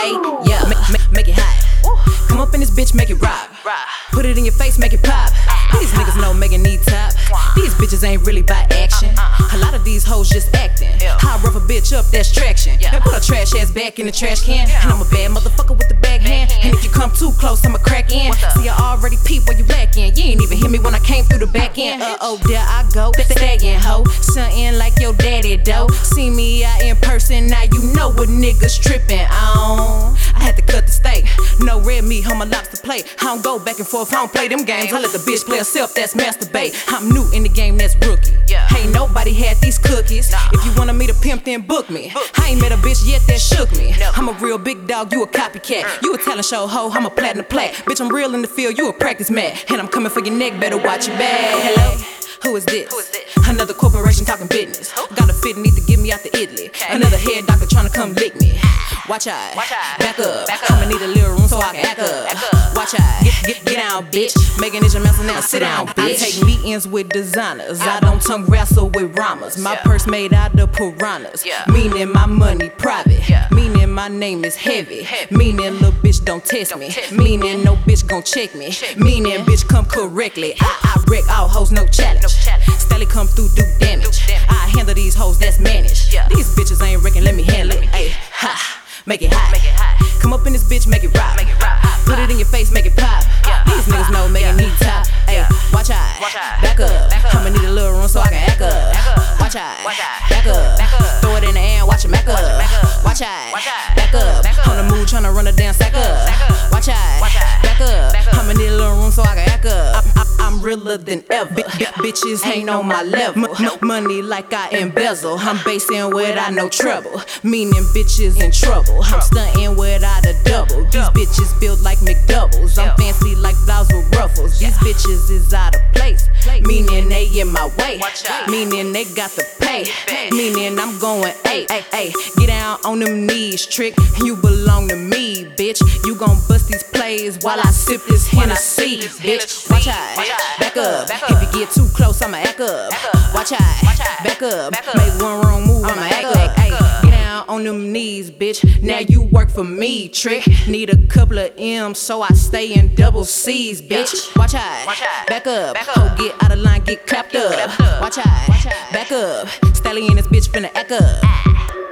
Hey, yeah, make, make, make it hot. Come up in this bitch, make it rock. Put it in your face, make it pop. These niggas know making need top. These bitches ain't really by action. A lot of these hoes just acting. How I rough a bitch up, that's traction. Now put a trash ass back in the trash can. And I'm a bad motherfucker with the bag hand. And if you come too close, I'ma crack in. See, I already peep where you lacking. Even hear me when I came through the back end. Uh oh, there I go. Sagging hoe. Something like your daddy, though. See me out in person, now you know what niggas tripping on. I had to cut the steak. No red meat on my lobster plate. I don't go back and forth, I don't play them games. I let the bitch play herself, that's masturbate. I'm new in the game, that's rookie. Yeah. Ain't nobody had these cookies. If you wanted me to pimp, then book me. I ain't met a bitch yet that shook me. I'm a real big dog, you a copycat. Mm. You a talent show hoe, I'm a platinum plat. Bitch, I'm real in the field, you a practice mat. And I'm coming for your neck, better watch your back. Hello? Who is this? Another corporation talking business. Got a fit, need to get me out the Italy. Another head doctor trying to come lick me. Watch out, back up. I'ma need a little room so I can act up. Watch out, get, get, get down, bitch. Making it your mess now, sit down, bitch. I take meetings with designers. I don't tongue wrestle with rhymes. My purse made out of piranhas. Meaning my money private. Meaning my name is heavy. Meaning little bitch don't test me. Meaning no bitch gon' check me. Meaning mm-hmm. bitch come correctly. I, I wreck all hoes, no challenge. Stelly come through, do damage. I handle these hoes, that's managed. Put it in your face, make it pop. These niggas know making need top. Ay, watch out, back up. I'ma need a little room so I can act up. Watch out, back up. Throw it in the air, watch it back up. Realer than ever. Bi- bitches ain't on my level. M- money like I embezzle. I'm basing without no trouble. Meaning bitches in trouble. I'm stunting without a double. These bitches built like McDoubles. I'm fancy like blouse with ruffles. These bitches is out of place. Meaning they in my way. Meaning they got the pay. Meaning I'm going, hey, hey, hey. Get down on them knees, trick. You belong to me, bitch. You gon' while I sip this Hennessy, bitch. Watch out, back up. If you get too close, I'ma act up. Watch out, back up. Make one wrong move, I'ma act up. Ay, Get down on them knees, bitch. Now you work for me, trick. Need a couple of M's so I stay in double C's, bitch. Watch out, back up. Ho, get out of line, get clapped up. Watch out, back up. Stallion this bitch finna act up. Ah.